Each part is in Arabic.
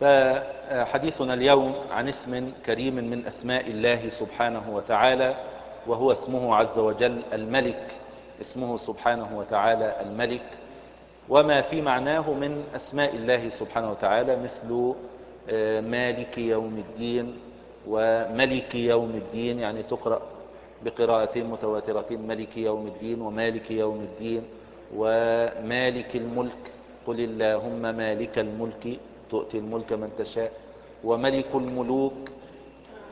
فحديثنا اليوم عن اسم كريم من أسماء الله سبحانه وتعالى وهو اسمه عز وجل الملك. اسمه سبحانه وتعالى الملك. وما في معناه من أسماء الله سبحانه وتعالى مثل مالك يوم الدين وملك يوم الدين يعني تقرأ بقراءتين متواترتين ملك يوم الدين ومالك يوم الدين ومالك الملك. قل اللهم مالك الملك. تؤتي الملك من تشاء وملك الملوك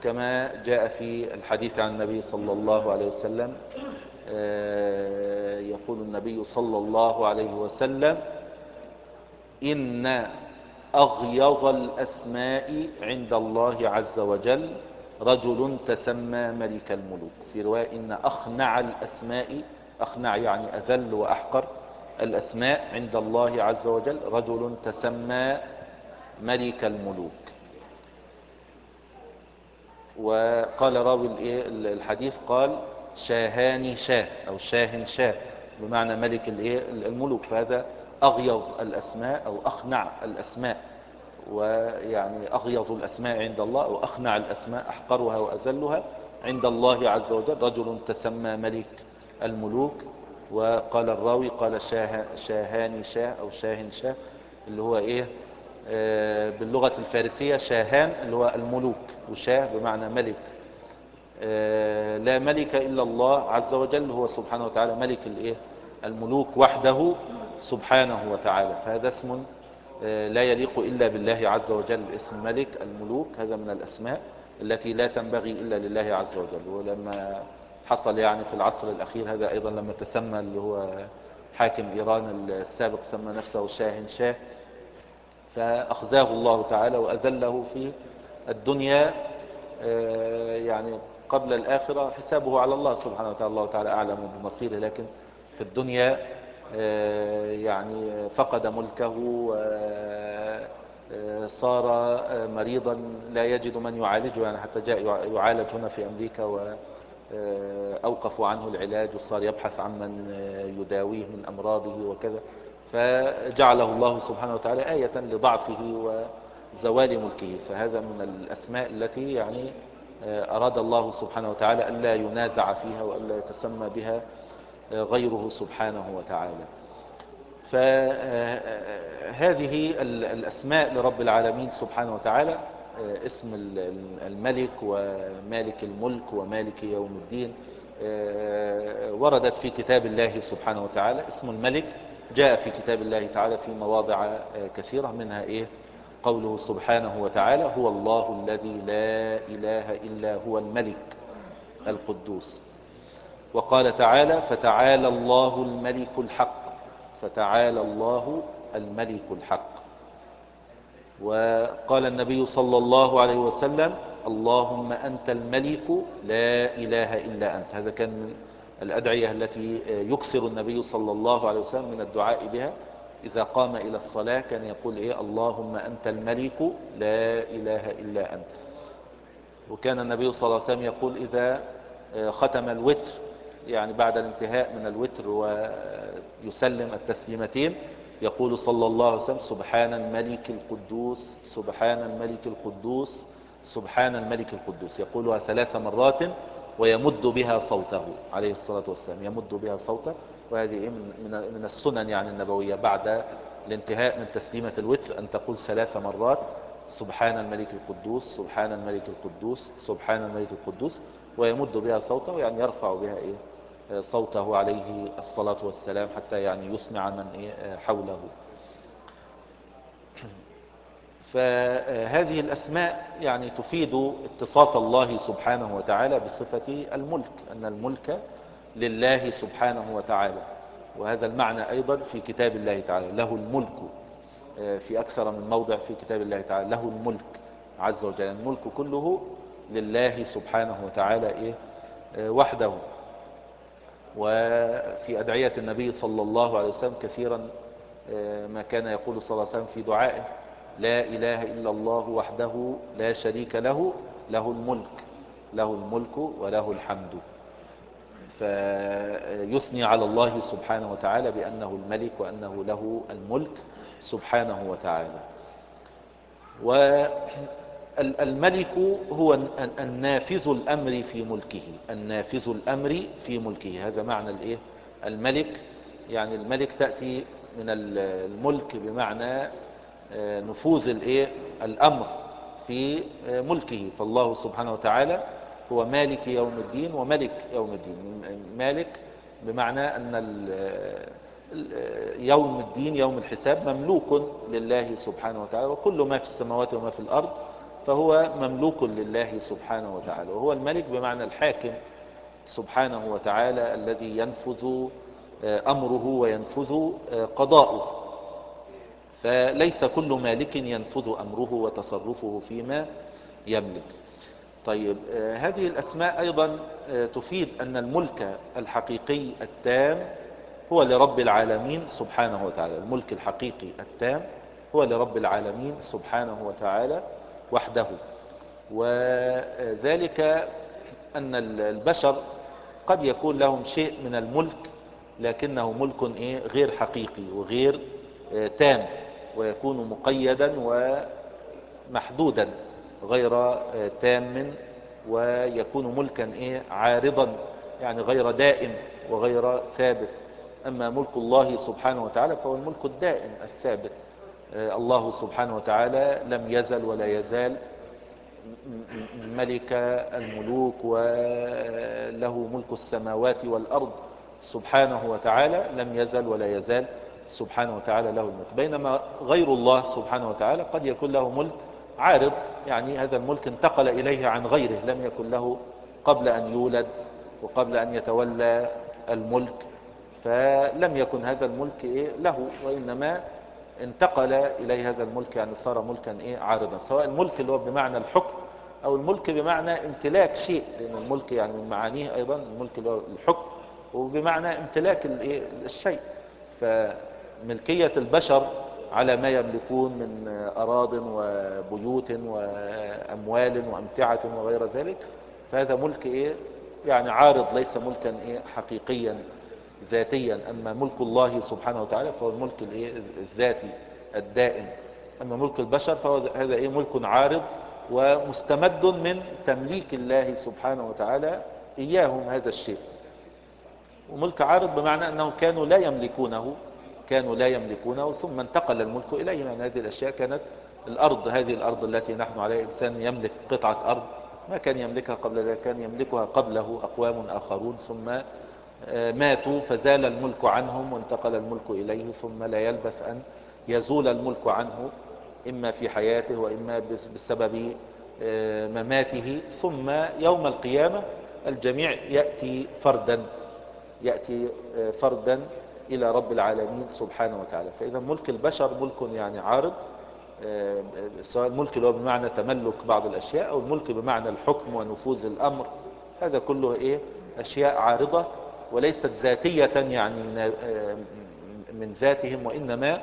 كما جاء في الحديث عن النبي صلى الله عليه وسلم. يقول النبي صلى الله عليه وسلم إن أغيظ الأسماء عند الله عز وجل رجل تسمى ملك الملوك. في رواية إن أخنع الأسماء أخنع يعني أذل وأحقر الأسماء عند الله عز وجل رجل تسمى ملك الملوك. وقال راوي الحديث قال شاهان شاه أو شاه شاه بمعنى ملك الملوك. فهذا أغيظ الأسماء أو أخنع الأسماء ويعني أغيظ الأسماء عند الله أو أخنع الأسماء أحقرها وأذلها عند الله عز وجل. رجل تسمى ملك الملوك. وقال الراوي قال شاه شاهان شاه أو شاه شاه اللي هو إيه باللغة الفارسية شاهان اللي هو الملوك وشاه بمعنى ملك. آه لا ملك إلا الله عز وجل هو سبحانه وتعالى ملك الإيه؟ الملوك وحده سبحانه وتعالى. فهذا اسم آه لا يليق إلا بالله عز وجل اسم ملك الملوك. هذا من الأسماء التي لا تنبغي إلا لله عز وجل. ولما حصل يعني في العصر الأخير هذا أيضا لما تسمى اللي هو حاكم إيران السابق سمى نفسه شاه شاه. فأخزاه الله تعالى وأذله في الدنيا يعني قبل الآخرة. حسابه على الله سبحانه وتعالى. الله تعالى أعلم بمصيره لكن في الدنيا يعني فقد ملكه وصار مريضا. لا يجد من يعالجه يعني حتى جاء يعالج هنا في أمريكا و أوقفوا عنه العلاج وصار يبحث عن من يداويه من أمراضه وكذا. فجعله الله سبحانه وتعالى آية لضعفه وزوال ملكه. فهذا من الأسماء التي يعني أراد الله سبحانه وتعالى ألا ينازع فيها وألا يتسمى بها غيره سبحانه وتعالى. فهذه الأسماء لرب العالمين سبحانه وتعالى اسم الملك ومالك الملك ومالك يوم الدين وردت في كتاب الله سبحانه وتعالى اسم الملك جاء في كتاب الله تعالى في مواضع كثيرة منها إيه؟ قوله سبحانه وتعالى هو الله الذي لا إله إلا هو الملك القدوس. وقال تعالى فتعالى الله الملك الحق فتعالى الله الملك الحق. وقال النبي صلى الله عليه وسلم اللهم أنت الملك لا إله إلا أنت. هذا كان من الأدعية التي يكثر النبي صلى الله عليه وسلم من الدعاء بها إذا قام إلى الصلاة كان يقول إيه؟ اللهم أنت الملك لا إله إلا أنت. وكان النبي صلى الله عليه وسلم يقول إذا ختم الوتر يعني بعد الانتهاء من الوتر ويسلم التسليمتين يقول صلى الله عليه وسلم سبحان الملك القدوس سبحان الملك القدوس سبحان الملك القدوس. يقولها ثلاث مرات ويمد بها صوته عليه الصلاة والسلام. يمد بها صوته وهذه من من السنن يعني النبوية بعد الانتهاء من تسليمة الوتر أن تقول ثلاث مرات سبحان الملك القدوس سبحان الملك القدوس سبحان الملك القدوس ويمد بها صوته يعني يرفع بها إيه صوته عليه الصلاة والسلام حتى يعني يسمع من إيه حوله. فهذه الأسماء يعني تفيد اتصاف الله سبحانه وتعالى بصفة الملك أن الملك لله سبحانه وتعالى. وهذا المعنى أيضا في كتاب الله تعالى له الملك. في أكثر من موضع في كتاب الله تعالى له الملك عز وجل. الملك كله لله سبحانه وتعالى إيه؟ وحده. وفي أدعية النبي صلى الله عليه وسلم كثيرا ما كان يقول صلى الله عليه وسلم في دعائه. لا إله إلا الله وحده لا شريك له له الملك له الملك وله الحمد. فيثني على الله سبحانه وتعالى بأنه الملك وأنه له الملك سبحانه وتعالى. والملك هو النافذ الأمر في ملكه النافذ الأمر في ملكه. هذا معنى الإيه؟ الملك. يعني الملك تأتي من الملك بمعنى نفوذ الإيه؟ الأمر في ملكه. فالله سبحانه وتعالى هو مالك يوم الدين وملك يوم الدين. مالك بمعنى أن يوم الدين يوم الحساب مملوك لله سبحانه وتعالى وكل ما في السماوات وما في الأرض فهو مملوك لله سبحانه وتعالى. وهو الملك بمعنى الحاكم سبحانه وتعالى الذي ينفذ آه، أمره وينفذ آه، قضاؤه. فليس كل مالك ينفذ أمره وتصرفه فيما يملك. طيب آه، هذه الأسماء أيضا آه، تفيد أن الملك الحقيقي التام هو لرب العالمين سبحانه وتعالى. الملك الحقيقي التام هو لرب العالمين سبحانه وتعالى وحده. وذلك أن البشر قد يكون لهم شيء من الملك لكنه ملك إيه؟ غير حقيقي وغير آه، تام. ويكون مقيدا ومحدودا غير تام ويكون ملكا إيه؟ عارضا يعني غير دائم وغير ثابت. أما ملك الله سبحانه وتعالى فهو الملك الدائم الثابت. آه، الله سبحانه وتعالى لم يزل ولا يزال ملك الملوك وله ملك السماوات والأرض سبحانه وتعالى لم يزل ولا يزال. سبحانه وتعالى له الملك. بينما غير الله سبحانه وتعالى قد يكون له ملك عارض يعني هذا الملك انتقل إليه عن غيره لم يكن له قبل أن يولد وقبل أن يتولى الملك فلم يكن هذا الملك إيه له وإنما انتقل إليه هذا الملك يعني صار ملكا إيه عارضا. سواء الملك اللي هو بمعنى الحكم أو الملك بمعنى امتلاك شيء لأن الملك يعني من معانيه أيضا الملك اللي هو الحكم وبمعنى امتلاك الشيء. فملكية البشر على ما يملكون من أراض وبيوت وأموال وأمتعة وغير ذلك فهذا ملك إيه؟ يعني عارض ليس ملكا إيه؟ حقيقيا ذاتيا. أما ملك الله سبحانه وتعالى فهو الملك الإيه؟ الذاتي الدائم. أما ملك البشر فهو هذا إيه؟ ملك عارض ومستمد من تمليك الله سبحانه وتعالى إياهم هذا الشيء. وملك عارض بمعنى أنهم كانوا لا يملكونه كانوا لا يملكونه ثم انتقل الملك إليهم يعني هذه الأشياء كانت الأرض هذه الأرض التي نحن عليها إنسان يملك قطعة أرض. ما كان يملكها قبل ذلك؟ كان يملكها قبله أقوام آخرون ثم آه، ماتوا فزال الملك عنهم وانتقل الملك إليه ثم لا يلبث أن يزول الملك عنه إما في حياته وإما بسبب آه، مماته. ثم يوم القيامة الجميع يأتي فردا يأتي آه، فردا إلى رب العالمين سبحانه وتعالى. فإذا ملك البشر ملك يعني عارض آه، سواء الملك اللي هو بمعنى تملك بعض الأشياء أو الملك بمعنى الحكم ونفوذ الأمر. هذا كله إيه؟ أشياء عارضة وليست ذاتية يعني آه، من ذاتهم وإنما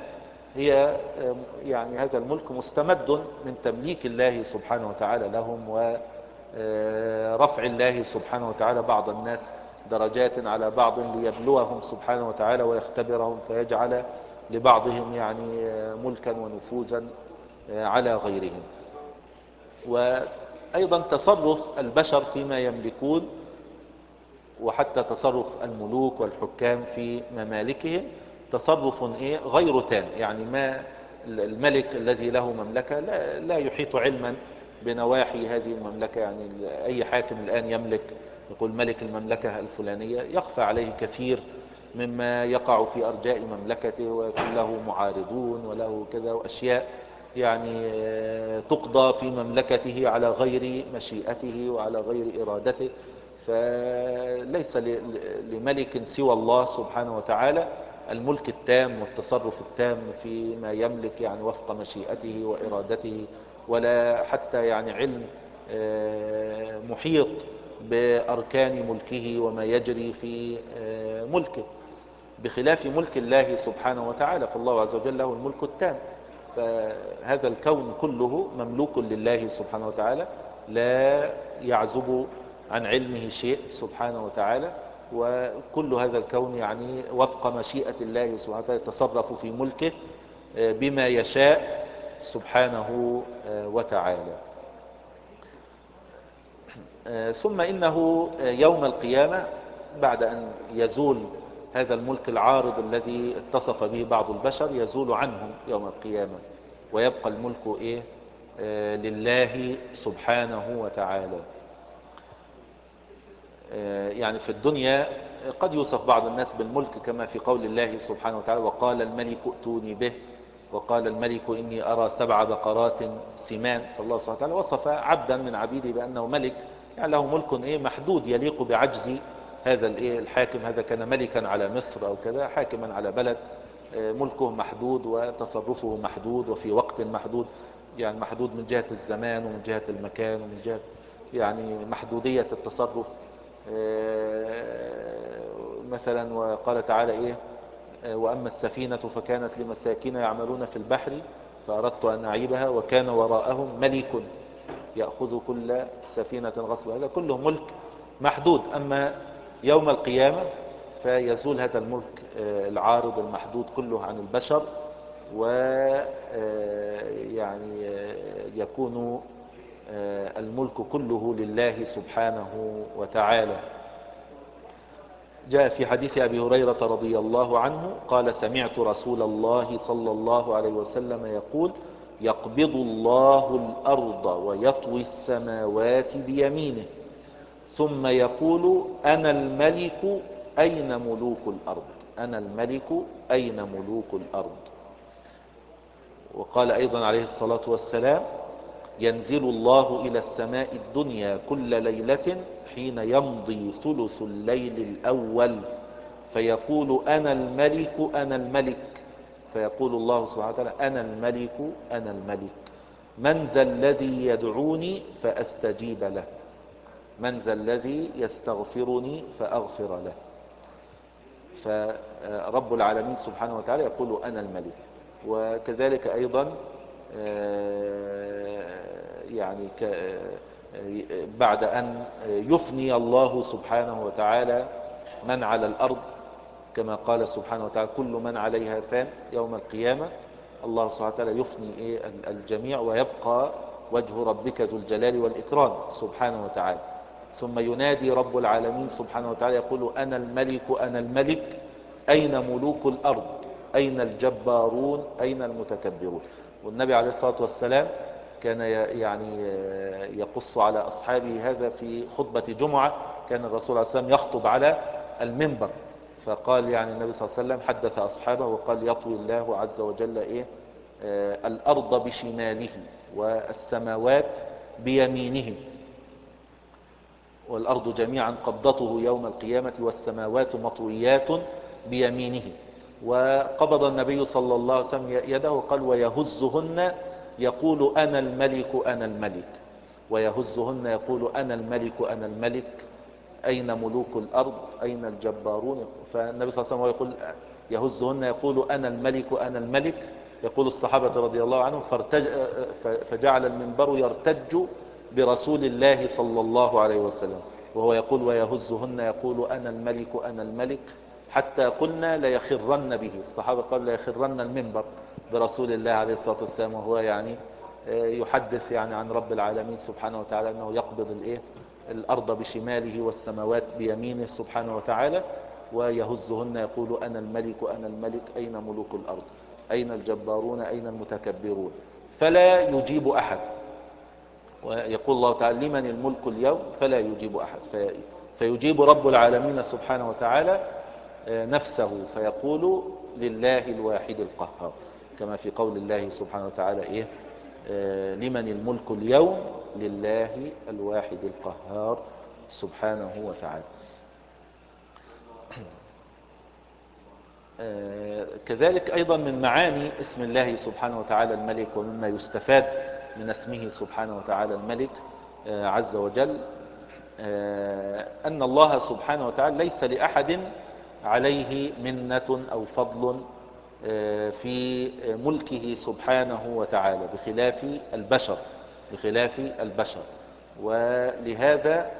هي آه، يعني هذا الملك مستمد من تمليك الله سبحانه وتعالى لهم ورفع الله سبحانه وتعالى بعض الناس درجات على بعض ليبلوهم سبحانه وتعالى ويختبرهم فيجعل لبعضهم يعني ملكا ونفوذا على غيرهم. وأيضا تصرف البشر فيما يملكون وحتى تصرف الملوك والحكام في ممالكهم تصرف إيه؟ غير تام. يعني ما الملك الذي له مملكة لا, لا يحيط علما بنواحي هذه المملكة. يعني أي حاكم الآن يملك يقول ملك المملكة الفلانية يخفى عليه كثير مما يقع في أرجاء مملكته ويكون له معارضون وله كذا وأشياء يعني آه، تقضى في مملكته على غير مشيئته وعلى غير إرادته. فليس لملك سوى الله سبحانه وتعالى الملك التام والتصرف التام فيما يملك يعني وفق مشيئته وإرادته ولا حتى يعني علم آه، محيط بأركان ملكه وما يجري في آه، ملكه. بخلاف ملك الله سبحانه وتعالى فالله عز وجل له الملك التام. فهذا الكون كله مملوك لله سبحانه وتعالى لا يعزب عن علمه شيء سبحانه وتعالى. وكل هذا الكون يعني وفق مشيئة الله سبحانه وتعالى يتصرف في ملكه آه، بما يشاء سبحانه آه، وتعالى. ثم إنه يوم القيامة بعد أن يزول هذا الملك العارض الذي اتصف به بعض البشر يزول عنهم يوم القيامة. ويبقى الملك إيه؟ لله سبحانه وتعالى. آه، يعني في الدنيا قد يوصف بعض الناس بالملك كما في قول الله سبحانه وتعالى وقال الملك ائتوني به وقال الملك إني أرى سبع بقرات سمان. فالله سبحانه وتعالى وصف عبدا من عبيده بأنه ملك. يعني له ملك إيه محدود يليق بعجز هذا الإيه الحاكم هذا كان ملكا على مصر أو كذا حاكما على بلد آه، ملكه محدود وتصرفه محدود وفي وقت محدود يعني محدود من جهة الزمان ومن جهة المكان ومن جهة يعني محدودية التصرف. آه، مثلا وقال تعالى إيه؟ آه، وأما السفينة فكانت لمساكين يعملون في البحر فأردت أن أعيبها وكان وراءهم ملك يأخذ كل سفينة غصب. هذا كله ملك محدود. أما يوم القيامة فيزول هذا الملك آه، العارض المحدود كله عن البشر ويعني يكون آه، الملك كله لله سبحانه وتعالى. جاء في حديث أبي هريرة رضي الله عنه قال سمعت رسول الله صلى الله عليه وسلم يقول يقبض الله الأرض ويطوي السماوات بيمينه. ثم يقول أنا الملك أين ملوك الأرض؟ أنا الملك أين ملوك الأرض؟ وقال أيضا عليه الصلاة والسلام ينزل الله إلى السماء الدنيا كل ليلة حين يمضي ثلث الليل الأول. فيقول أنا الملك أنا الملك. فيقول الله سبحانه وتعالى أنا الملك أنا الملك. من ذا الذي يدعوني فأستجيب له. من ذا الذي يستغفرني فأغفر له. فرب العالمين سبحانه وتعالى يقول أنا الملك. وكذلك أيضا آه، يعني بعد أن يفني الله سبحانه وتعالى من على الأرض كما قال سبحانه وتعالى كل من عليها فان يوم القيامة. الله سبحانه وتعالى يفني إيه؟ الجميع ويبقى وجه ربك ذو الجلال والإكرام سبحانه وتعالى. ثم ينادي رب العالمين سبحانه وتعالى يقول أنا الملك أنا الملك أين ملوك الأرض؟ أين الجبارون؟ أين المتكبرون؟ والنبي عليه الصلاة والسلام كان يعني يقص على أصحابه هذا في خطبة جمعة كان الرسول عليه السلام يخطب على المنبر. فقال يعني النبي صلى الله عليه وسلم حدث أصحابه وقال يطوي الله عز وجل إيه؟ آه الأرض بشماله والسماوات بيمينه. والأرض جميعا قبضته يوم القيامة والسماوات مطويات بيمينه. وقبض النبي صلى الله عليه وسلم يده وقال ويهزهن يقول أنا الملك أنا الملك. ويهزهن يقول أنا الملك أنا الملك. أين ملوك الأرض؟ أين الجبارون؟ فالنبي صلى الله عليه وسلم يقول يهزهن يقول أنا الملك أنا الملك. يقول الصحابة رضي الله عنهم فجعل المنبر يرتج برسول الله صلى الله عليه وسلم. وهو يقول ويهزهن يقول أنا الملك أنا الملك. حتى قلنا ليخرن به. الصحابة قالوا ليخرن المنبر برسول الله عليه الصلاة والسلام وهو يعني آه، يحدث يعني عن رب العالمين سبحانه وتعالى أنه يقبض الإيه؟ الأرض بشماله والسماوات بيمينه سبحانه وتعالى ويهزهن يقول أنا الملك أنا الملك أين ملوك الأرض؟ أين الجبارون؟ أين المتكبرون؟ فلا يجيب أحد. ويقول الله تعالى لمن الملك اليوم؟ فلا يجيب أحد. فيجيب رب العالمين سبحانه وتعالى آه، نفسه فيقول لله الواحد القهار. كما في قول الله سبحانه وتعالى إيه؟ لمن الملك اليوم لله الواحد القهار سبحانه وتعالى. آه، كذلك أيضا من معاني اسم الله سبحانه وتعالى الملك ومما يستفاد من اسمه سبحانه وتعالى الملك آه، عز وجل آه، أن الله سبحانه وتعالى ليس لأحد عليه منة أو فضل آه، في ملكه سبحانه وتعالى بخلاف البشر بخلاف البشر. ولهذا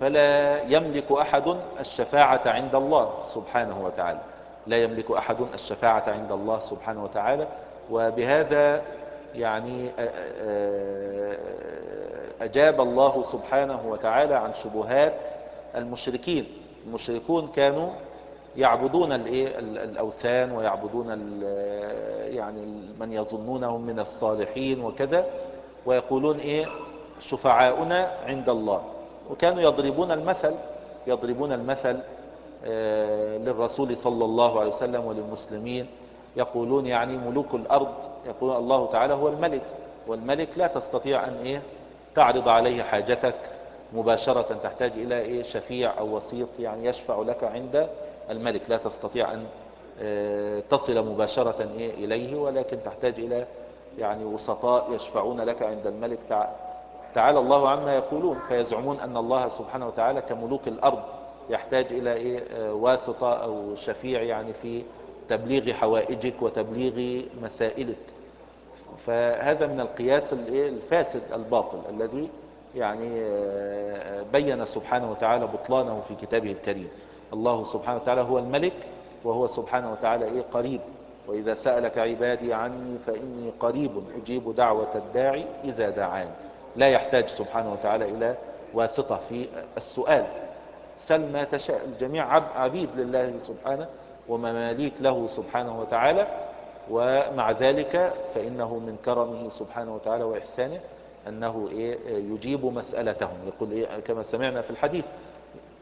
فلا يملك أحد الشفاعة عند الله سبحانه وتعالى. لا يملك أحد الشفاعة عند الله سبحانه وتعالى. وبهذا يعني أجاب الله سبحانه وتعالى عن شبهات المشركين. المشركون كانوا يعبدون الأوثان ويعبدون يعني من يظنونهم من الصالحين وكذا ويقولون إيه؟ شفعاؤنا عند الله. وكانوا يضربون المثل يضربون المثل آه، للرسول صلى الله عليه وسلم وللمسلمين. يقولون يعني ملوك الأرض يقول الله تعالى هو الملك. والملك لا تستطيع أن إيه؟ تعرض عليه حاجتك مباشرة تحتاج إلى إيه؟ شفيع أو وسيط يعني يشفع لك عند الملك لا تستطيع أن آه، تصل مباشرة إيه إليه ولكن تحتاج إلى يعني وسطاء يشفعون لك عند الملك. تعالى الله عما يقولون. فيزعمون أن الله سبحانه وتعالى كملوك الأرض يحتاج إلى إيه آه، واسطة أو شفيع يعني في تبليغ حوائجك وتبليغ مسائلك. فهذا من القياس الفاسد الباطل الذي يعني آه، بين سبحانه وتعالى بطلانه في كتابه الكريم. الله سبحانه وتعالى هو الملك وهو سبحانه وتعالى إيه قريب. وإذا سألك عبادي عني فإني قريب أجيب دعوة الداعي إذا دعاني لا يحتاج سبحانه وتعالى إلى واسطة في السؤال. سل ما تشاء. الجميع عبيد لله سبحانه ومماليك له سبحانه وتعالى. ومع ذلك فإنه من كرمه سبحانه وتعالى وإحسانه أنه إيه يجيب مسألتهم. يقول إيه كما سمعنا في الحديث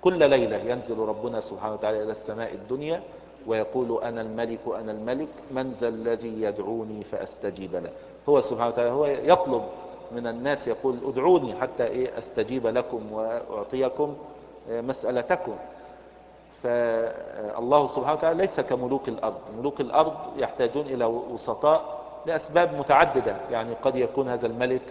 كل ليلة ينزل ربنا سبحانه وتعالى إلى السماء الدنيا ويقول أنا الملك أنا الملك من ذا الذي يدعوني فأستجيب له. هو سبحانه وتعالى هو يطلب من الناس يقول ادعوني حتى إيه أستجيب لكم وأعطيكم مسألتكم. فالله سبحانه وتعالى ليس كملوك الأرض. ملوك الأرض يحتاجون إلى وسطاء لأسباب متعددة. يعني قد يكون هذا الملك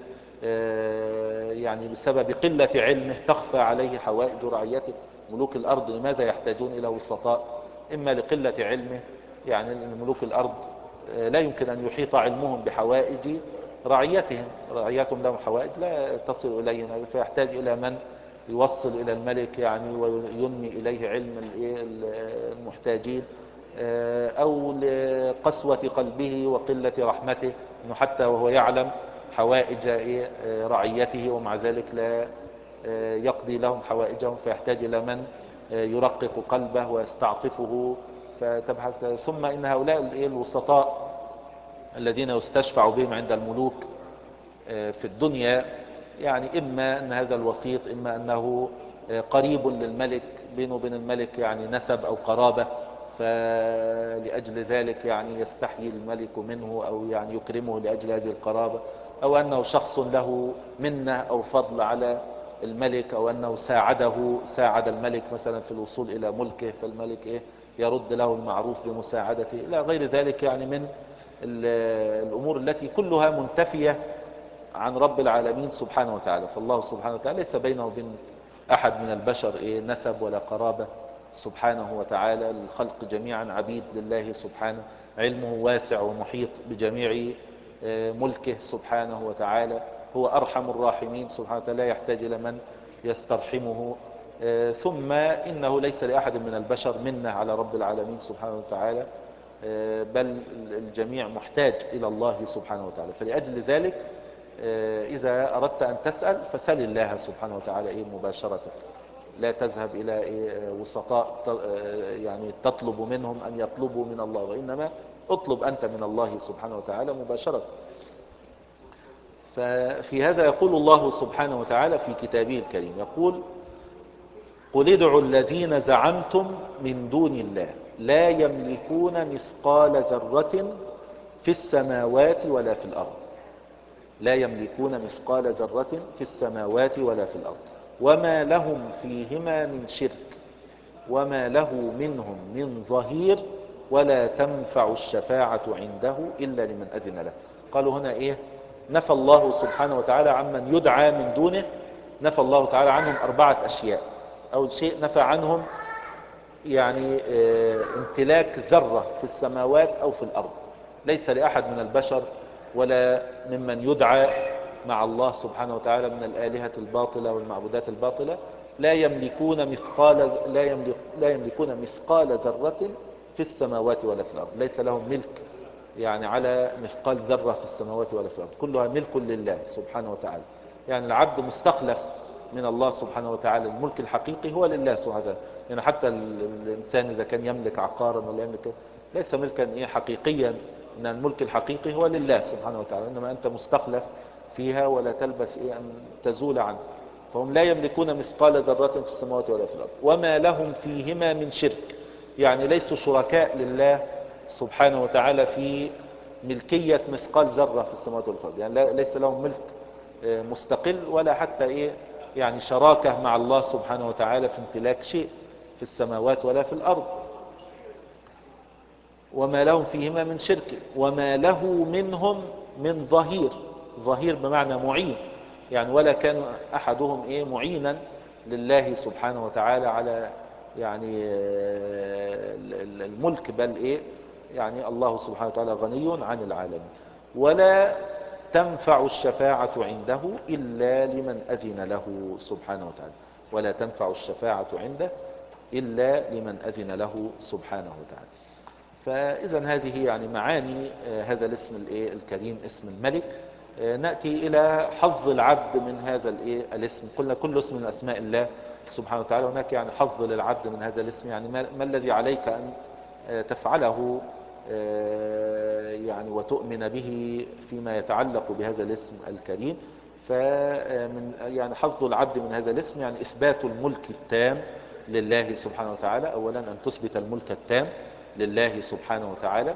يعني بسبب قلة علمه تخفى عليه حوائج رعيته. ملوك الأرض لماذا يحتاجون إلى وسطاء؟ إما لقلة علمه يعني ملوك الأرض آه، لا يمكن أن يحيط علمهم بحوائج رعيتهم. رعيتهم لهم حوائج لا تصل إليهم فيحتاج إلى من؟ يوصل إلى الملك يعني وينمي إليه علم المحتاجين آه، أو لقسوة قلبه وقلة رحمته أنه حتى وهو يعلم حوائج آه، رعيته ومع ذلك لا آه، يقضي لهم حوائجهم فيحتاج إلى من يرقق قلبه ويستعطفه فتبحث. ثم إن هؤلاء الوسطاء الذين يستشفع بهم عند الملوك في الدنيا يعني إما أن هذا الوسيط إما أنه قريب للملك بينه وبين الملك يعني نسب أو قرابة فلأجل ذلك يعني يستحيي الملك منه أو يعني يكرمه لأجل هذه القرابة. أو أنه شخص له منة أو فضل على الملك أو أنه ساعده ساعد الملك مثلا في الوصول إلى ملكه فالملك إيه؟ يرد له المعروف بمساعدته. إلى غير ذلك يعني من الأمور التي كلها منتفية عن رب العالمين سبحانه وتعالى. فالله سبحانه وتعالى ليس بينه وبين أحد من البشر إيه؟ نسب ولا قرابة. سبحانه وتعالى الخلق جميعا عبيد لله سبحانه. علمه واسع ومحيط بجميع ملكه سبحانه وتعالى هو أرحم الراحمين سبحانه وتعالى لا يحتاج إلى من يسترحمه. ثم إنه ليس لأحد من البشر منه على رب العالمين سبحانه وتعالى بل الجميع محتاج إلى الله سبحانه وتعالى. فلأجل ذلك إذا أردت أن تسأل فسل الله سبحانه وتعالى إيه مباشرة لا تذهب إلى إيه وسطاء يعني تطلب منهم أن يطلبوا من الله وإنما اطلب أنت من الله سبحانه وتعالى مباشرة. ففي هذا يقول الله سبحانه وتعالى في كتابه الكريم يقول قل ادعوا الذين زعمتم من دون الله لا يملكون مثقال ذرة في السماوات ولا في الأرض. لا يملكون مثقال ذرة في السماوات ولا في الأرض. وما لهم فيهما من شرك وما له منهم من ظهير ولا تنفع الشفاعة عنده إلا لمن أذن له. قالوا هنا إيه؟ نفى الله سبحانه وتعالى عمن يدعى من دونه نفى الله تعالى عنهم أربعة أشياء. أول شيء نفى عنهم يعني آه، امتلاك ذرة في السماوات أو في الأرض. ليس لأحد من البشر ولا ممن يدعى مع الله سبحانه وتعالى من الآلهة الباطلة والمعبودات الباطلة. لا يملكون مثقال لا, يملك لا يملكون مثقال ذرة في السماوات ولا في الأرض. ليس لهم ملك يعني على مثقال ذرة في السماوات ولا في الأرض. كلها ملك لله سبحانه وتعالى. يعني العبد مستخلف من الله سبحانه وتعالى. الملك الحقيقي هو لله سبحانه وتعالى. يعني حتى الإنسان إذا كان يملك عقارا ولا يملك ليس ملكا إيه حقيقيا. إن الملك الحقيقي هو لله سبحانه وتعالى. إنما أنت مستخلف فيها ولا تلبس إيه أن تزول عنه. فهم لا يملكون مثقال ذرة في السماوات ولا في الأرض. وما لهم فيهما من شرك. يعني ليسوا شركاء لله سبحانه وتعالى في ملكية مثقال ذرة في السماوات والأرض. يعني ليس لهم ملك آه، مستقل ولا حتى إيه يعني شراكة مع الله سبحانه وتعالى في امتلاك شيء في السماوات ولا في الأرض. وما لهم فيهما من شرك وما له منهم من ظهير. ظهير بمعنى معين يعني ولا كان أحدهم إيه معينا لله سبحانه وتعالى على يعني آه، الملك بل إيه؟ يعني الله سبحانه وتعالى غني عن العالمين. ولا تنفع الشفاعة عنده إلا لمن أذن له سبحانه وتعالى. ولا تنفع الشفاعة عنده إلا لمن أذن له سبحانه وتعالى. فإذا هذه يعني معاني آه، هذا الاسم الكريم اسم الملك. آه، نأتي إلى حظ العبد من هذا الاسم. قلنا كل اسم من أسماء الله سبحانه وتعالى هناك يعني حظ للعبد من هذا الاسم. يعني ما الذي عليك أن آه، تفعله يعني وتؤمن به فيما يتعلق بهذا الاسم الكريم. فمن يعني حظ العبد من هذا الاسم يعني إثبات الملك التام لله سبحانه وتعالى. أولا أن تثبت الملك التام لله سبحانه وتعالى.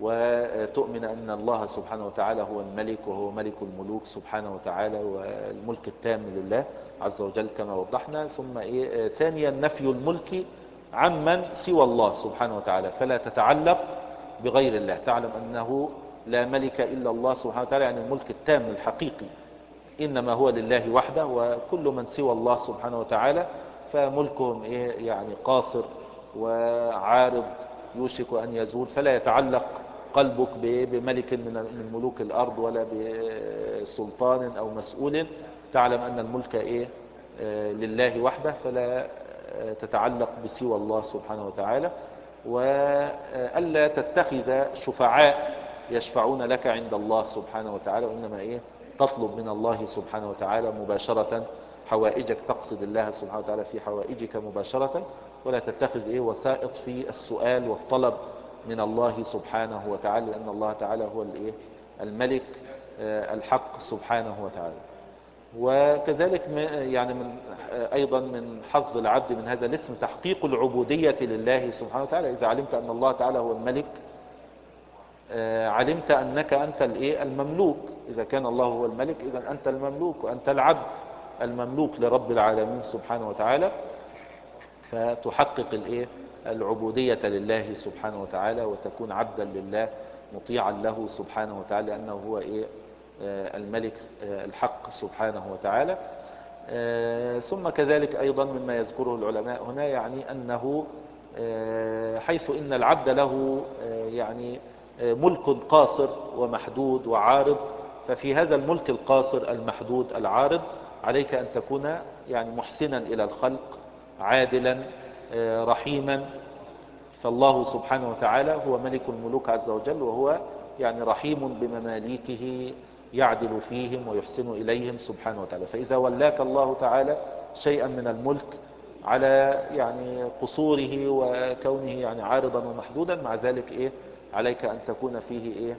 وتؤمن أن الله سبحانه وتعالى هو الملك وهو ملك الملوك سبحانه وتعالى والملك التام لله عز وجل كما وضحنا. ثم إيه ثانيا نفي الملك عمن سوى الله سبحانه وتعالى. فلا تتعلق بغير الله. تعلم أنه لا ملك إلا الله سبحانه وتعالى يعني الملك التام الحقيقي. إنما هو لله وحده وكل من سوى الله سبحانه وتعالى فملكهم إيه يعني قاصر وعارض يوشك أن يزول. فلا يتعلق قلبك بملك من ملوك الأرض ولا بسلطان أو مسؤول. تعلم أن الملك إيه؟ آه، لله وحده فلا آه، تتعلق بسوى الله سبحانه وتعالى. وألا تتخذ شفعاء يشفعون لك عند الله سبحانه وتعالى وإنما إيه؟ تطلب من الله سبحانه وتعالى مباشرة حوائجك. تقصد الله سبحانه وتعالى في حوائجك مباشرة. ولا تتخذ إيه؟ وسائط في السؤال والطلب من الله سبحانه وتعالى لأن الله تعالى هو الملك آه، الحق سبحانه وتعالى. وكذلك يعني من أيضا من حظ العبد من هذا الاسم تحقيق العبودية لله سبحانه وتعالى. إذا علمت أن الله تعالى هو الملك آه، علمت أنك أنت المملوك. إذا كان الله هو الملك إذا أنت المملوك وأنت العبد المملوك لرب العالمين سبحانه وتعالى فتحقق الإيه؟ العبودية لله سبحانه وتعالى وتكون عبدا لله مطيعا له سبحانه وتعالى لأنه هو إيه؟ آه، الملك آه، الحق سبحانه وتعالى. آه، ثم كذلك أيضا مما يذكره العلماء هنا يعني أنه حيث إن العبد له يعني ملك قاصر ومحدود وعارض ففي هذا الملك القاصر المحدود العارض عليك أن تكون يعني محسنا إلى الخلق عادلا رحيما. فالله سبحانه وتعالى هو ملك الملوك عز وجل وهو يعني رحيم بمماليكه يعدل فيهم ويحسن إليهم سبحانه وتعالى. فإذا ولاك الله تعالى شيئا من الملك على يعني قصوره وكونه يعني عارضا ومحدودا مع ذلك إيه؟ عليك أن تكون فيه إيه؟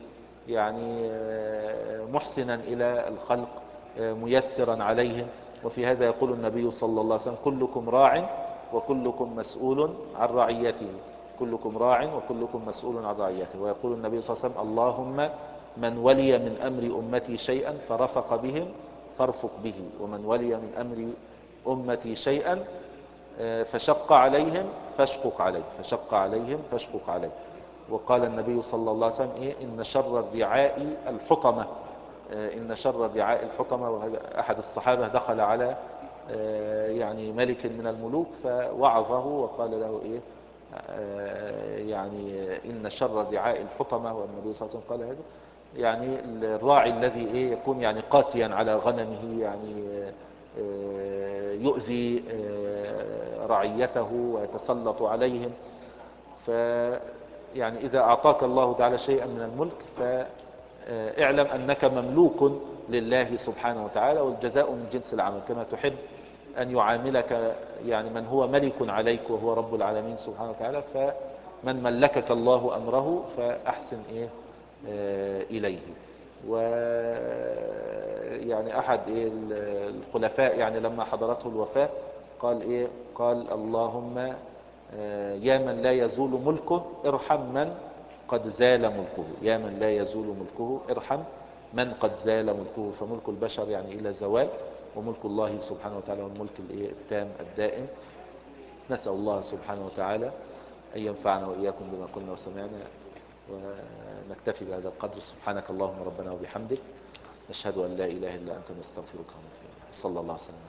يعني محسنا إلى الخلق ميسرا عليهم. وفي هذا يقول النبي صلى الله عليه وسلم كلكم راع وكلكم مسؤول عن رعيته. كلكم راع وكلكم مسؤول عن رعيته. ويقول النبي صلى الله عليه وسلم اللهم من ولي من أمر أمتي شيئا فرفق بهم فارفق به. ومن ولي من أمر أمتي شيئا آه، فشق عليهم فاشقق عليه. فشق عليهم فاشقق عليه. وقال النبي صلى الله عليه وسلم إيه؟ إن شر الرعاء الحطمة. آه، إن شر الرعاء الحطمة. أحد الصحابة دخل على يعني ملك من الملوك فوعظه وقال له إيه؟ آه، يعني إن شر الرعاء الحطمة والنبي صلى الله عليه وسلم قال هذا. يعني الراعي الذي إيه؟ يكون يعني قاسيا على غنمه يعني آه، يؤذي آه، رعيته ويتسلط عليهم. ف يعني إذا أعطاك الله تعالى شيئا من الملك فاعلم أنك مملوك لله سبحانه وتعالى والجزاء من جنس العمل. كما تحب أن يعاملك يعني من هو ملك عليك وهو رب العالمين سبحانه وتعالى فمن ملكك الله أمره فأحسن إيه؟ آه، إليه. و يعني أحد إيه؟ الخلفاء يعني لما حضرته الوفاة قال إيه؟ قال اللهم آه، يا من لا يزول ملكه ارحم من قد زال ملكه. يا من لا يزول ملكه ارحم من قد زال ملكه فملك البشر يعني إلى زوال وملك الله سبحانه وتعالى هو الملك الإيه؟ التام الدائم نسأل الله سبحانه وتعالى أن ينفعنا وإياكم بما قلنا وسمعنا ونكتفي بهذا القدر سبحانك اللهم ربنا وبحمدك نشهد أن لا إله إلا أنت نستغفرك ونتوب إليك صلى الله عليه وسلم